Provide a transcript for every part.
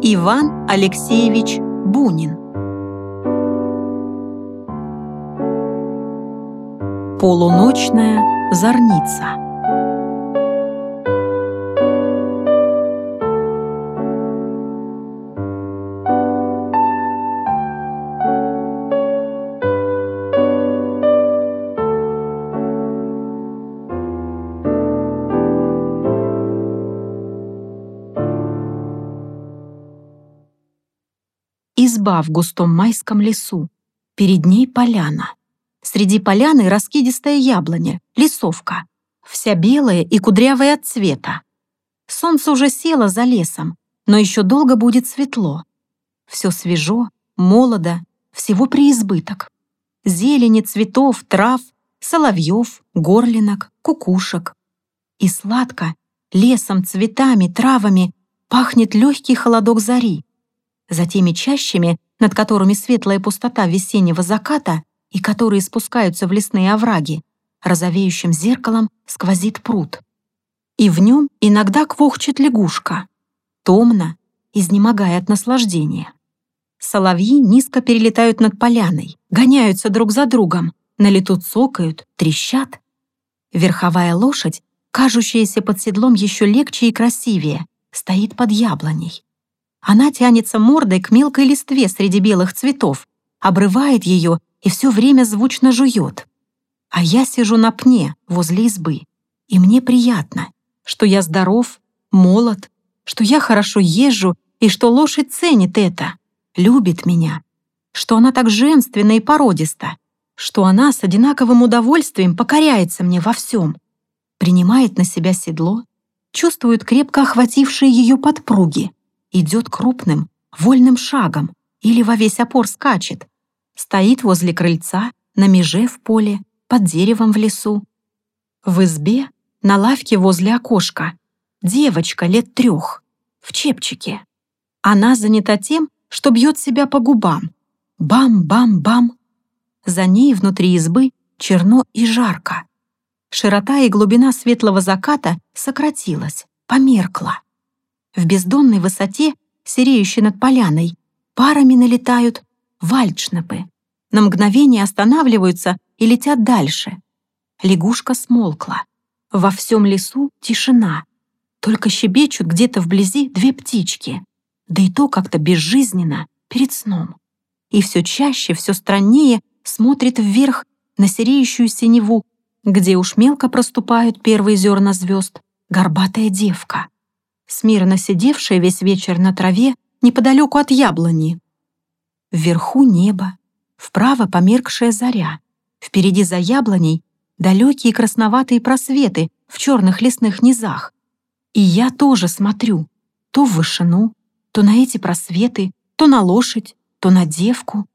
Иван Алексеевич Бунин. Полуночная зорница Изба в густом майском лесу. Перед ней поляна. Среди поляны раскидистая яблоня, лесовка. Вся белая и кудрявая от цвета. Солнце уже село за лесом, но еще долго будет светло. Все свежо, молодо, всего преизбыток. Зелени, цветов, трав, соловьев, горлинок, кукушек. И сладко, лесом, цветами, травами пахнет легкий холодок зари, за теми чащами, над которыми светлая пустота весеннего заката и которые спускаются в лесные овраги, розовеющим зеркалом сквозит пруд. И в нем иногда квохчет лягушка, томно, изнемогая от наслаждения. Соловьи низко перелетают над поляной, гоняются друг за другом, на лету цокают, трещат. Верховая лошадь, кажущаяся под седлом еще легче и красивее, стоит под яблоней. Она тянется мордой к мелкой листве среди белых цветов, обрывает ее и все время звучно жует. А я сижу на пне возле избы, и мне приятно, что я здоров, молод, что я хорошо езжу и что лошадь ценит это, любит меня, что она так женственна и породиста, что она с одинаковым удовольствием покоряется мне во всем, принимает на себя седло, чувствует крепко охватившие ее подпруги, идет крупным, вольным шагом или во весь опор скачет, стоит возле крыльца, на меже в поле, под деревом в лесу. В избе, на лавке возле окошка, девочка лет трех, в чепчике. Она занята тем, что бьет себя по губам. Бам-бам-бам. За ней внутри избы черно и жарко. Широта и глубина светлого заката сократилась, померкла. В бездонной высоте, сереющей над поляной, парами налетают вальдшнепы. На мгновение останавливаются и летят дальше. Лягушка смолкла. Во всем лесу тишина. Только щебечут где-то вблизи две птички. Да и то как-то безжизненно, перед сном. И все чаще, все страннее смотрит вверх на сереющую синеву, где уж мелко проступают первые зерна звезд, горбатая девка смирно сидевшая весь вечер на траве неподалеку от яблони. Вверху небо, вправо померкшая заря, впереди за яблоней далекие красноватые просветы в черных лесных низах. И я тоже смотрю, то в вышину, то на эти просветы, то на лошадь, то на девку.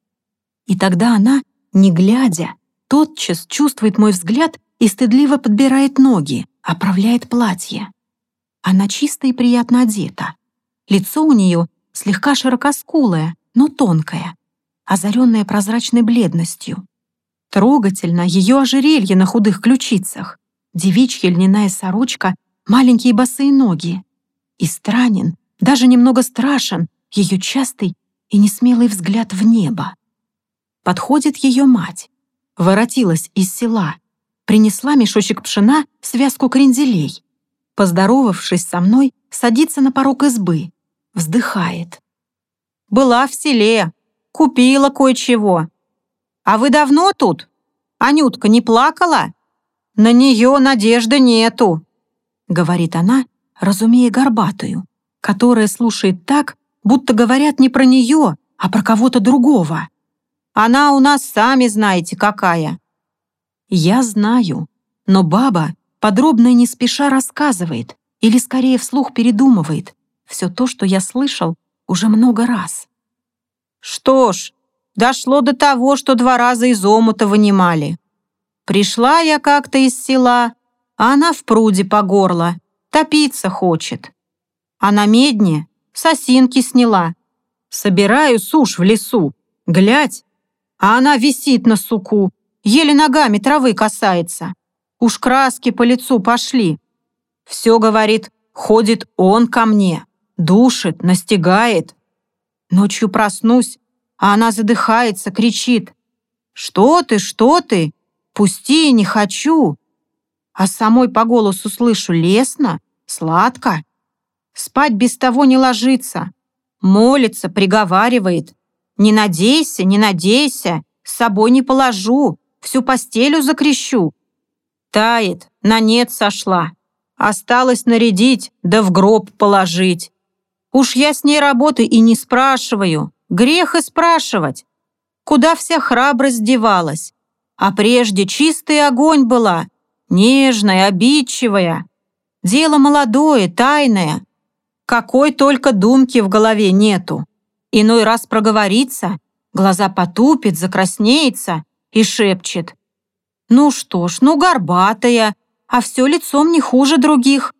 И тогда она, не глядя, тотчас чувствует мой взгляд и стыдливо подбирает ноги, оправляет платье. Она чисто и приятно одета. Лицо у нее слегка широкоскулое, но тонкое, озаренное прозрачной бледностью. Трогательно ее ожерелье на худых ключицах, девичья льняная сорочка, маленькие босые ноги. И странен, даже немного страшен, ее частый и несмелый взгляд в небо. Подходит ее мать, воротилась из села, принесла мешочек пшена, связку кренделей поздоровавшись со мной, садится на порог избы, вздыхает. «Была в селе, купила кое-чего. А вы давно тут? Анютка не плакала? На нее надежды нету», — говорит она, разумея горбатую, которая слушает так, будто говорят не про нее, а про кого-то другого. «Она у нас, сами знаете, какая». «Я знаю, но баба подробно и не спеша рассказывает, или скорее вслух передумывает, все то, что я слышал уже много раз. Что ж, дошло до того, что два раза из омута вынимали. Пришла я как-то из села, а она в пруде по горло, топиться хочет. А на медне сосинки сняла. Собираю сушь в лесу, глядь, а она висит на суку, еле ногами травы касается. Уж краски по лицу пошли. Все, говорит, ходит он ко мне. Душит, настигает. Ночью проснусь, а она задыхается, кричит. «Что ты, что ты? Пусти, не хочу!» А самой по голосу слышу лестно, сладко. Спать без того не ложится. Молится, приговаривает. «Не надейся, не надейся, с собой не положу, всю постелю закрещу». Тает, на нет сошла. Осталось нарядить, да в гроб положить. Уж я с ней работы и не спрашиваю. Грех и спрашивать. Куда вся храбрость девалась? А прежде чистый огонь была, нежная, обидчивая. Дело молодое, тайное. Какой только думки в голове нету. Иной раз проговорится, глаза потупит, закраснеется и шепчет. Ну что ж, ну горбатая, а все лицом не хуже других.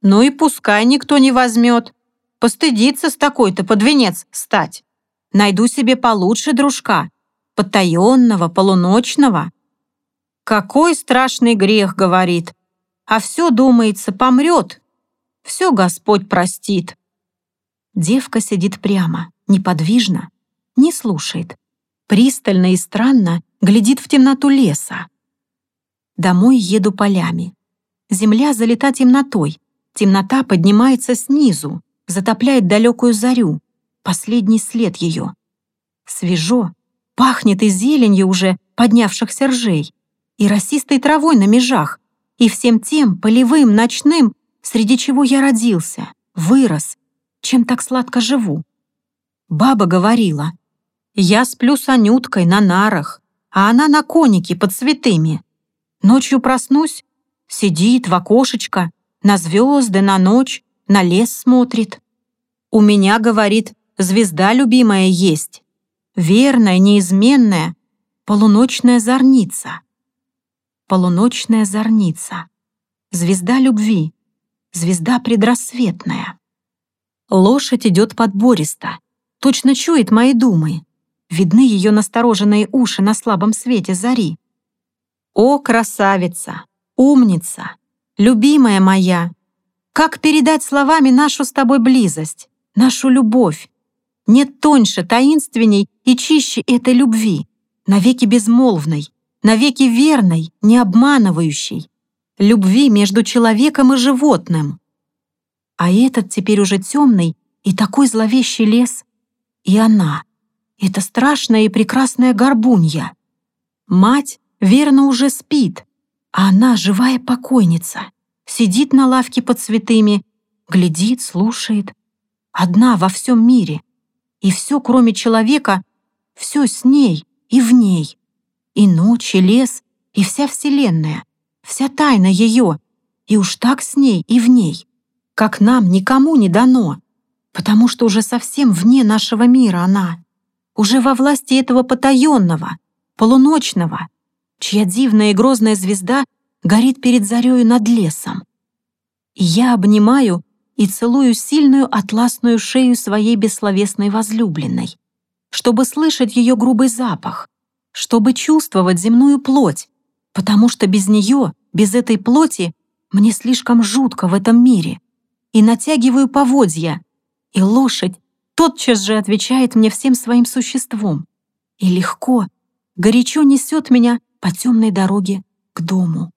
Ну и пускай никто не возьмет. Постыдиться с такой-то под венец стать. Найду себе получше дружка, потаенного, полуночного. Какой страшный грех, говорит. А все, думается, помрет. Все Господь простит. Девка сидит прямо, неподвижно, не слушает. Пристально и странно глядит в темноту леса. Домой еду полями. Земля залита темнотой. Темнота поднимается снизу, затопляет далекую зарю, последний след ее. Свежо, пахнет и зеленью уже поднявшихся ржей, и росистой травой на межах, и всем тем полевым, ночным, среди чего я родился, вырос, чем так сладко живу. Баба говорила, я сплю с Анюткой на нарах, а она на конике под цветами. Ночью проснусь, сидит в окошечко, на звезды, на ночь, на лес смотрит. У меня, говорит, звезда любимая есть. Верная, неизменная, полуночная зорница. Полуночная зорница. Звезда любви. Звезда предрассветная. Лошадь идет подбористо. Точно чует мои думы. Видны ее настороженные уши на слабом свете зари. О, красавица, умница, любимая моя! Как передать словами нашу с тобой близость? нашу любовь. Нет тоньше, таинственней и чище этой любви, навеки безмолвной, навеки верной, не обманывающей, любви между человеком и животным. А этот теперь уже темный и такой зловещий лес, и она, эта страшная и прекрасная горбунья. Мать, верно, уже спит, а она живая покойница, сидит на лавке под цветами, глядит, слушает, одна во всем мире. И все, кроме человека, все с ней и в ней. И ночь, и лес, и вся Вселенная, вся тайна ее, и уж так с ней и в ней, как нам никому не дано, потому что уже совсем вне нашего мира она, уже во власти этого потаенного, полуночного, чья дивная и грозная звезда горит перед зарею над лесом. И я обнимаю и целую сильную атласную шею своей бессловесной возлюбленной, чтобы слышать ее грубый запах, чтобы чувствовать земную плоть, потому что без нее, без этой плоти, мне слишком жутко в этом мире. И натягиваю поводья, и лошадь тотчас же отвечает мне всем своим существом. И легко, горячо несет меня по темной дороге к дому.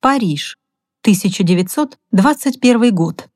Париж. 1921 год.